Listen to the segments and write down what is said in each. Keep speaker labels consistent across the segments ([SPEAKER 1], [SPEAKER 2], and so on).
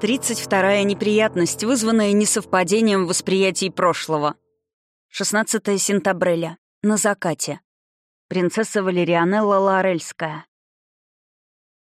[SPEAKER 1] 32-я неприятность, вызванная несовпадением восприятий прошлого. 16 сентября. На закате. Принцесса Валерианелла Лорельская.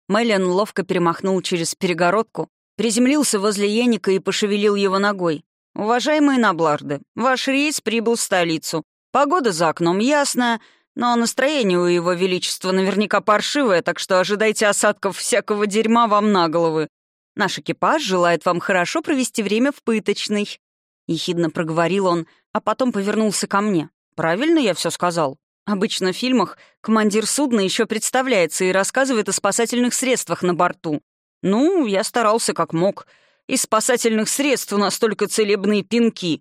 [SPEAKER 1] Мэлен ловко перемахнул через перегородку, приземлился возле Еника и пошевелил его ногой. «Уважаемые набларды, ваш рейс прибыл в столицу. Погода за окном ясная, но настроение у его величества наверняка паршивое, так что ожидайте осадков всякого дерьма вам на головы. Наш экипаж желает вам хорошо провести время в пыточной». Ехидно проговорил он, а потом повернулся ко мне. «Правильно я все сказал? Обычно в фильмах командир судна еще представляется и рассказывает о спасательных средствах на борту. Ну, я старался как мог. Из спасательных средств у нас только целебные пинки».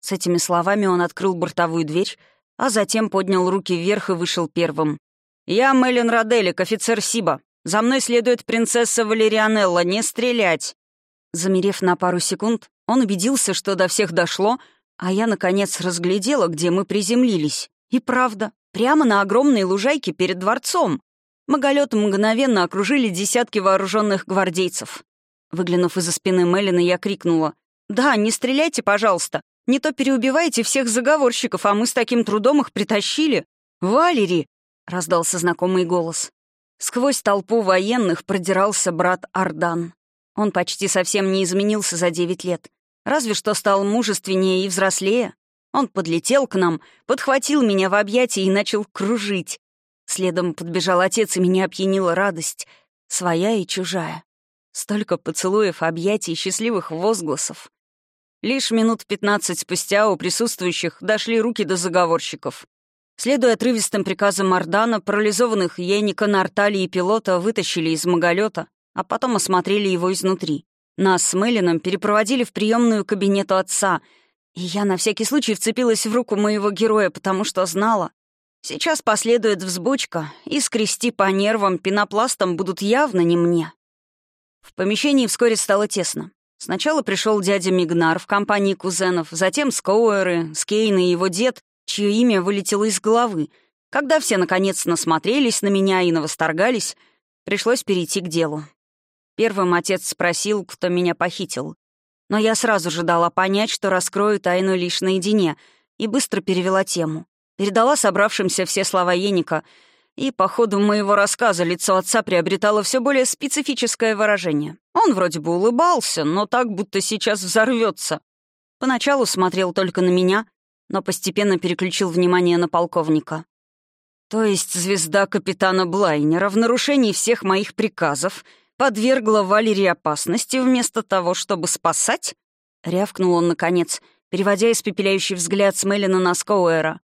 [SPEAKER 1] С этими словами он открыл бортовую дверь, а затем поднял руки вверх и вышел первым. «Я Мэлен Роделик, офицер Сиба. За мной следует принцесса Валерианелла, не стрелять!» Замерев на пару секунд, он убедился, что до всех дошло, а я, наконец, разглядела, где мы приземлились. И правда, прямо на огромной лужайке перед дворцом. Маголет мгновенно окружили десятки вооруженных гвардейцев. Выглянув из-за спины Мелина, я крикнула. «Да, не стреляйте, пожалуйста. Не то переубивайте всех заговорщиков, а мы с таким трудом их притащили. Валери!» — раздался знакомый голос. Сквозь толпу военных продирался брат Ардан. Он почти совсем не изменился за девять лет. Разве что стал мужественнее и взрослее. Он подлетел к нам, подхватил меня в объятия и начал кружить. Следом подбежал отец, и меня опьянила радость. Своя и чужая. Столько поцелуев, объятий счастливых возгласов. Лишь минут пятнадцать спустя у присутствующих дошли руки до заговорщиков. Следуя отрывистым приказам Мардана, парализованных Еника, Нартали и пилота вытащили из маголета, а потом осмотрели его изнутри. Нас с Мелином перепроводили в приемную кабинету отца, и я на всякий случай вцепилась в руку моего героя, потому что знала. Сейчас последует взбучка, и скрести по нервам пенопластом будут явно не мне. В помещении вскоре стало тесно. Сначала пришел дядя Мигнар в компании кузенов, затем Скоуэры, Скейн и его дед, чье имя вылетело из головы. Когда все, наконец, насмотрелись на меня и навосторгались, пришлось перейти к делу. Первым отец спросил, кто меня похитил. Но я сразу же дала понять, что раскрою тайну лишь наедине, и быстро перевела тему. Передала собравшимся все слова Еника, и по ходу моего рассказа лицо отца приобретало все более специфическое выражение. Он вроде бы улыбался, но так, будто сейчас взорвется. Поначалу смотрел только на меня, но постепенно переключил внимание на полковника. То есть звезда капитана Блайнера в нарушении всех моих приказов подвергла Валерии опасности вместо того, чтобы спасать? Рявкнул он, наконец, переводя испепеляющий взгляд с Мелина на Скоуэра.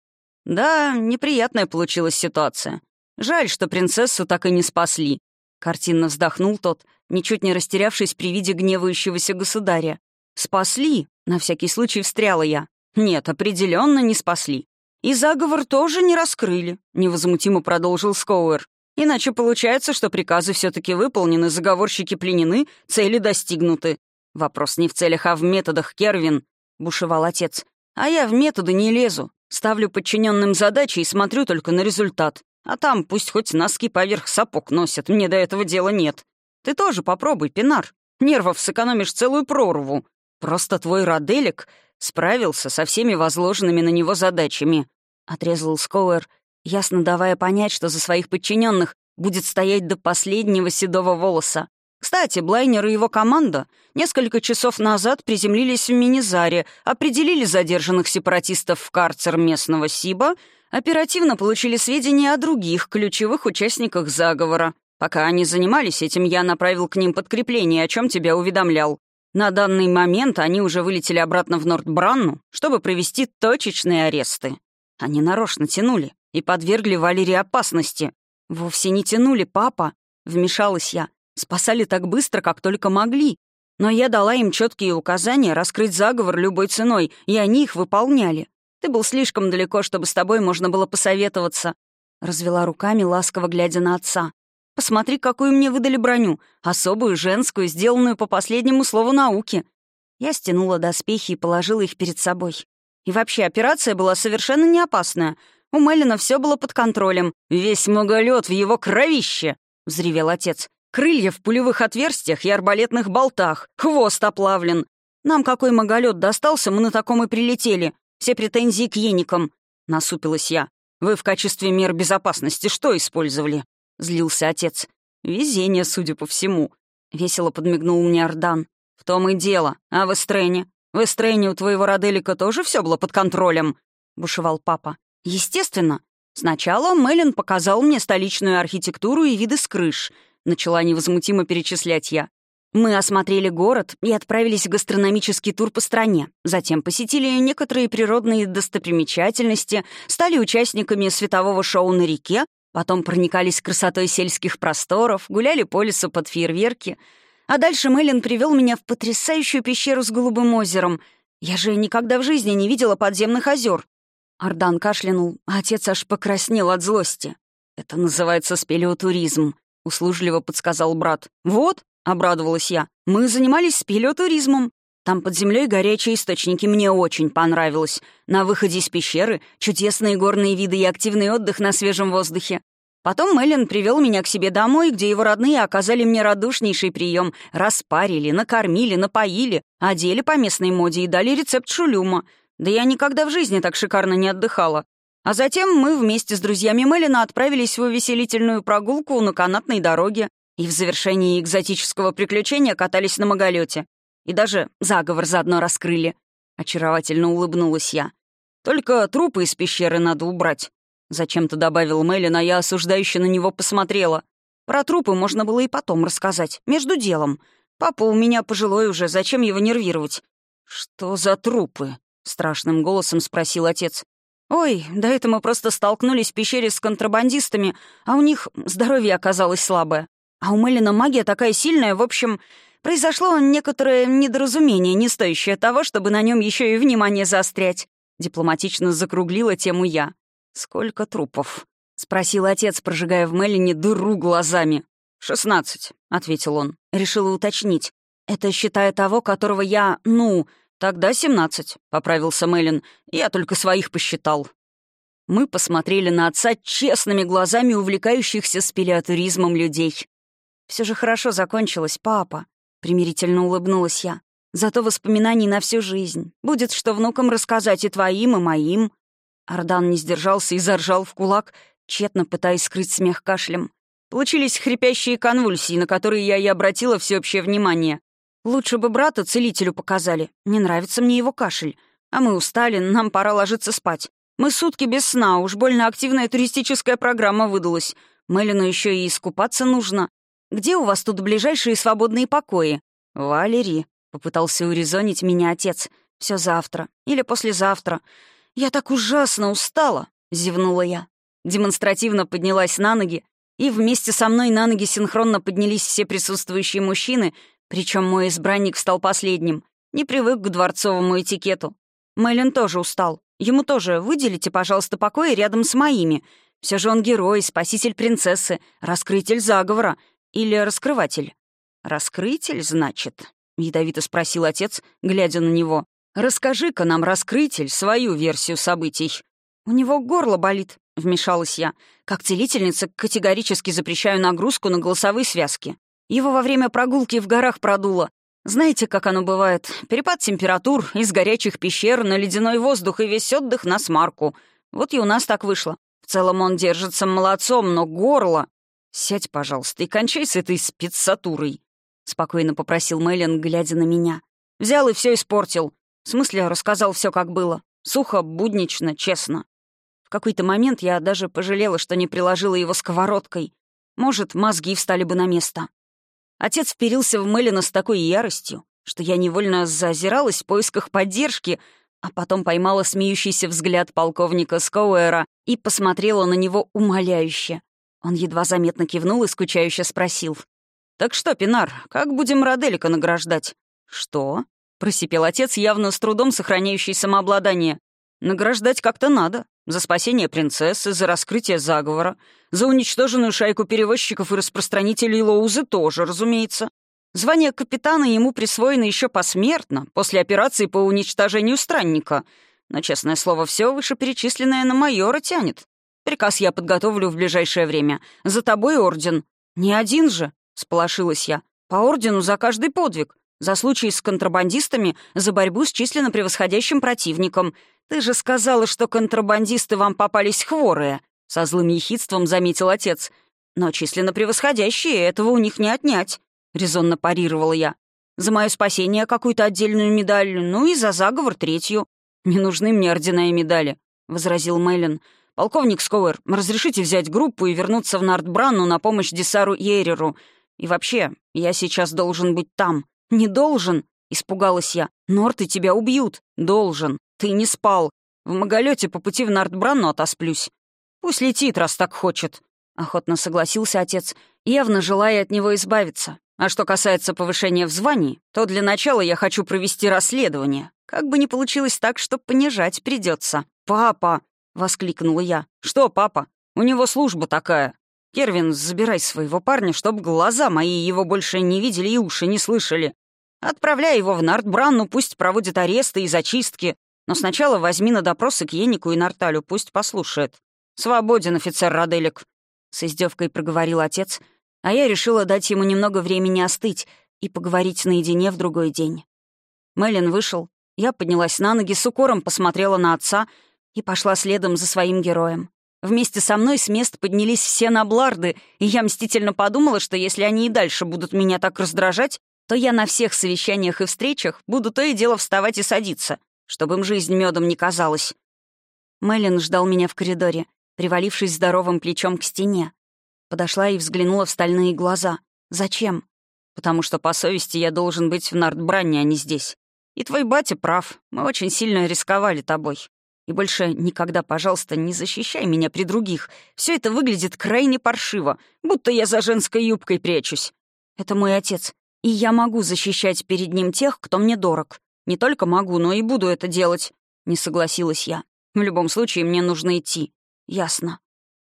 [SPEAKER 1] Да, неприятная получилась ситуация. Жаль, что принцессу так и не спасли. Картинно вздохнул тот, ничуть не растерявшись при виде гневающегося государя. «Спасли?» — на всякий случай встряла я. Нет, определенно не спасли. И заговор тоже не раскрыли, невозмутимо продолжил Скоуэр. Иначе получается, что приказы все таки выполнены, заговорщики пленены, цели достигнуты. Вопрос не в целях, а в методах, Кервин, бушевал отец. А я в методы не лезу. Ставлю подчиненным задачи и смотрю только на результат. А там пусть хоть носки поверх сапог носят, мне до этого дела нет. Ты тоже попробуй, Пинар. Нервов сэкономишь целую прорву. Просто твой Роделик Справился со всеми возложенными на него задачами. Отрезал Скоуэр, ясно давая понять, что за своих подчиненных будет стоять до последнего седого волоса. Кстати, Блайнер и его команда несколько часов назад приземлились в Минизаре, определили задержанных сепаратистов в карцер местного Сиба, оперативно получили сведения о других ключевых участниках заговора. Пока они занимались этим, я направил к ним подкрепление, о чем тебя уведомлял. На данный момент они уже вылетели обратно в Нордбранну, чтобы провести точечные аресты. Они нарочно тянули и подвергли Валерии опасности. «Вовсе не тянули, папа», — вмешалась я. «Спасали так быстро, как только могли. Но я дала им четкие указания раскрыть заговор любой ценой, и они их выполняли. Ты был слишком далеко, чтобы с тобой можно было посоветоваться». Развела руками, ласково глядя на отца. Посмотри, какую мне выдали броню. Особую, женскую, сделанную по последнему слову науки. Я стянула доспехи и положила их перед собой. И вообще, операция была совершенно не опасная. У Мелина все было под контролем. «Весь многолет в его кровище!» — взревел отец. Крылья в пулевых отверстиях и арбалетных болтах, хвост оплавлен. Нам какой маголет достался, мы на таком и прилетели. Все претензии к еникам. Насупилась я. Вы в качестве мер безопасности что использовали? Злился отец. Везение, судя по всему. Весело подмигнул мне Ардан. В том и дело. А в Эстрене? В Эстрене у твоего Роделика тоже все было под контролем? Бушевал папа. Естественно. Сначала Мэлен показал мне столичную архитектуру и виды с крыш. Начала невозмутимо перечислять я. Мы осмотрели город и отправились в гастрономический тур по стране. Затем посетили некоторые природные достопримечательности, стали участниками светового шоу на реке, потом проникались красотой сельских просторов, гуляли по лесу под фейерверки. А дальше Мэлен привел меня в потрясающую пещеру с голубым озером. Я же никогда в жизни не видела подземных озер. Ардан кашлянул, а отец аж покраснел от злости. «Это называется спелеотуризм», — услужливо подсказал брат. «Вот», — обрадовалась я, — «мы занимались спелеотуризмом. Там под землей горячие источники мне очень понравилось. На выходе из пещеры чудесные горные виды и активный отдых на свежем воздухе. Потом Мэлен привел меня к себе домой, где его родные оказали мне радушнейший прием, распарили, накормили, напоили, одели по местной моде и дали рецепт шулюма. Да я никогда в жизни так шикарно не отдыхала. А затем мы вместе с друзьями Мэлена отправились в увеселительную прогулку на канатной дороге и в завершении экзотического приключения катались на маголете. И даже заговор заодно раскрыли. Очаровательно улыбнулась я. «Только трупы из пещеры надо убрать», — зачем-то добавил Мэлен, а я осуждающе на него посмотрела. Про трупы можно было и потом рассказать, между делом. Папа у меня пожилой уже, зачем его нервировать? «Что за трупы?» — страшным голосом спросил отец. «Ой, до этого мы просто столкнулись в пещере с контрабандистами, а у них здоровье оказалось слабое. А у Мэлина магия такая сильная, в общем, произошло некоторое недоразумение, не стоящее того, чтобы на нем еще и внимание заострять». Дипломатично закруглила тему я. «Сколько трупов?» — спросил отец, прожигая в Мелине дыру глазами. «Шестнадцать», — ответил он. Решила уточнить. «Это считая того, которого я, ну, «Тогда семнадцать», — поправился Мэлен. «Я только своих посчитал». Мы посмотрели на отца честными глазами увлекающихся спелеотуризмом людей. Все же хорошо закончилось, папа», — примирительно улыбнулась я. «Зато воспоминаний на всю жизнь. Будет что внукам рассказать и твоим, и моим». Ардан не сдержался и заржал в кулак, тщетно пытаясь скрыть смех кашлем. Получились хрипящие конвульсии, на которые я и обратила всеобщее внимание. Лучше бы брата целителю показали. Не нравится мне его кашель. А мы устали, нам пора ложиться спать. Мы сутки без сна, уж больно активная туристическая программа выдалась. Мелину еще и искупаться нужно. Где у вас тут ближайшие свободные покои? Валерий, попытался урезонить меня отец. Все завтра. Или послезавтра. Я так ужасно устала, зевнула я. Демонстративно поднялась на ноги, и вместе со мной на ноги синхронно поднялись все присутствующие мужчины, причем мой избранник стал последним. Не привык к дворцовому этикету. Мэлен тоже устал. Ему тоже выделите, пожалуйста, покои рядом с моими. Все же он герой, спаситель принцессы, раскрытель заговора. Или раскрыватель. «Раскрытель, значит?» — ядовито спросил отец, глядя на него. «Расскажи-ка нам, раскрытель, свою версию событий». «У него горло болит», — вмешалась я. «Как целительница категорически запрещаю нагрузку на голосовые связки. Его во время прогулки в горах продуло. Знаете, как оно бывает? Перепад температур из горячих пещер на ледяной воздух и весь отдых на смарку. Вот и у нас так вышло. В целом он держится молодцом, но горло... «Сядь, пожалуйста, и кончай с этой спецсатурой», — спокойно попросил Мэлен, глядя на меня. «Взял и все испортил. В смысле, рассказал все, как было. Сухо, буднично, честно. В какой-то момент я даже пожалела, что не приложила его сковородкой. Может, мозги встали бы на место. Отец вперился в Мелина с такой яростью, что я невольно зазиралась в поисках поддержки, а потом поймала смеющийся взгляд полковника Скоуэра и посмотрела на него умоляюще. Он едва заметно кивнул и скучающе спросил. «Так что, Пинар, как будем Роделика награждать?» «Что?» — просипел отец, явно с трудом сохраняющий самообладание. «Награждать как-то надо. За спасение принцессы, за раскрытие заговора, за уничтоженную шайку перевозчиков и распространителей Лоузы тоже, разумеется. Звание капитана ему присвоено еще посмертно, после операции по уничтожению странника. Но, честное слово, все вышеперечисленное на майора тянет. Приказ я подготовлю в ближайшее время. За тобой орден. Не один же. — сполошилась я. «По ордену за каждый подвиг. За случай с контрабандистами, за борьбу с численно превосходящим противником. Ты же сказала, что контрабандисты вам попались хворые», — со злым ехидством заметил отец. «Но численно превосходящие, этого у них не отнять», — резонно парировала я. «За мое спасение какую-то отдельную медаль, ну и за заговор третью. Не нужны мне ордена и медали», — возразил Мэлен. «Полковник Скоуэр, разрешите взять группу и вернуться в Нартбранну на помощь Десару Ереру. И вообще, я сейчас должен быть там». «Не должен», — испугалась я. «Норты тебя убьют». «Должен. Ты не спал. В Маголете по пути в Нартбранну отосплюсь. Пусть летит, раз так хочет». Охотно согласился отец, явно желая от него избавиться. А что касается повышения в звании, то для начала я хочу провести расследование. Как бы ни получилось так, что понижать придется. «Папа!» — воскликнула я. «Что, папа? У него служба такая. Кервин, забирай своего парня, чтоб глаза мои его больше не видели и уши не слышали. Отправляй его в Нартбранну, пусть проводит аресты и зачистки. Но сначала возьми на допросы к Енику и Нарталю, пусть послушает. Свободен, офицер Раделик. С издевкой проговорил отец, а я решила дать ему немного времени остыть и поговорить наедине в другой день. Мэлен вышел, я поднялась на ноги, с укором посмотрела на отца и пошла следом за своим героем. Вместе со мной с мест поднялись все набларды, и я мстительно подумала, что если они и дальше будут меня так раздражать, то я на всех совещаниях и встречах буду то и дело вставать и садиться, чтобы им жизнь медом не казалась. Мэлен ждал меня в коридоре, привалившись здоровым плечом к стене. Подошла и взглянула в стальные глаза. «Зачем?» «Потому что по совести я должен быть в Нардбранне, а не здесь. И твой батя прав, мы очень сильно рисковали тобой. И больше никогда, пожалуйста, не защищай меня при других. Все это выглядит крайне паршиво, будто я за женской юбкой прячусь. Это мой отец, и я могу защищать перед ним тех, кто мне дорог. Не только могу, но и буду это делать. Не согласилась я. В любом случае, мне нужно идти. Ясно.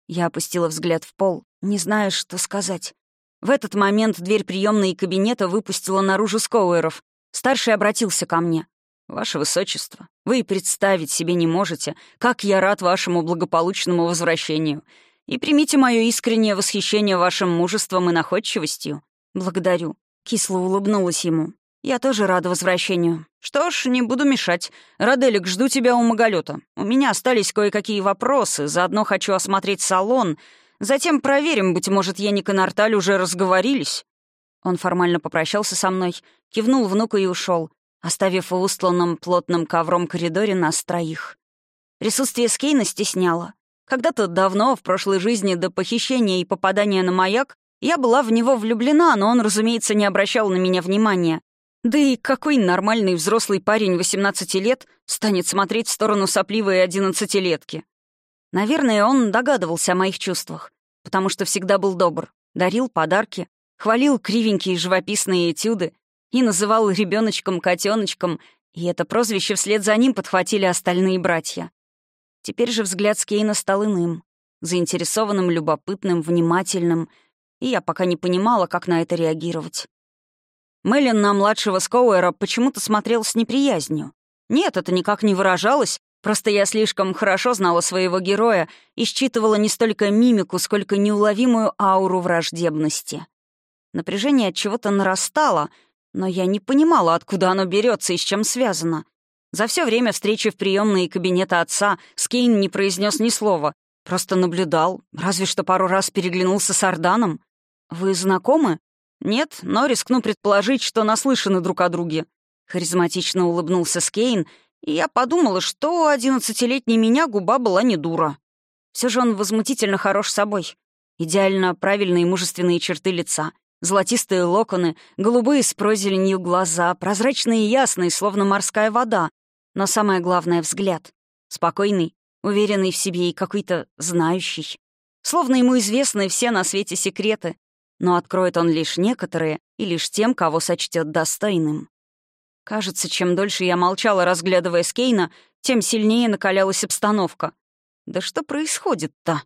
[SPEAKER 1] Я опустила взгляд в пол, не зная, что сказать. В этот момент дверь приемной кабинета выпустила наружу Скоуэров. Старший обратился ко мне. «Ваше Высочество, вы и представить себе не можете, как я рад вашему благополучному возвращению. И примите мое искреннее восхищение вашим мужеством и находчивостью. Благодарю». Кисло улыбнулась ему. «Я тоже рада возвращению. Что ж, не буду мешать. Раделик, жду тебя у Маголета. У меня остались кое-какие вопросы, заодно хочу осмотреть салон. Затем проверим, быть может, Яник и Нарталь уже разговорились». Он формально попрощался со мной, кивнул внуку и ушел оставив в устланном плотным ковром коридоре нас троих. Присутствие Скейна стесняло. Когда-то давно, в прошлой жизни, до похищения и попадания на маяк, я была в него влюблена, но он, разумеется, не обращал на меня внимания. Да и какой нормальный взрослый парень 18 лет станет смотреть в сторону сопливой одиннадцатилетки? Наверное, он догадывался о моих чувствах, потому что всегда был добр, дарил подарки, хвалил кривенькие живописные этюды, и называл ребеночком котеночком, и это прозвище вслед за ним подхватили остальные братья. Теперь же взгляд Скейна стал иным, заинтересованным, любопытным, внимательным, и я пока не понимала, как на это реагировать. Мэлен на младшего Скоуэра почему-то смотрел с неприязнью. Нет, это никак не выражалось, просто я слишком хорошо знала своего героя и считывала не столько мимику, сколько неуловимую ауру враждебности. Напряжение от чего-то нарастало — но я не понимала, откуда оно берется и с чем связано. За все время встречи в приемной кабинета отца Скейн не произнес ни слова. Просто наблюдал, разве что пару раз переглянулся с Арданом. «Вы знакомы?» «Нет, но рискну предположить, что наслышаны друг о друге». Харизматично улыбнулся Скейн, и я подумала, что у одиннадцатилетней меня губа была не дура. Все же он возмутительно хорош собой. Идеально правильные мужественные черты лица, Золотистые локоны, голубые с прозеленью глаза, прозрачные и ясные, словно морская вода. Но самое главное — взгляд. Спокойный, уверенный в себе и какой-то знающий. Словно ему известны все на свете секреты, но откроет он лишь некоторые и лишь тем, кого сочтет достойным. Кажется, чем дольше я молчала, разглядывая Скейна, тем сильнее накалялась обстановка. Да что происходит-то?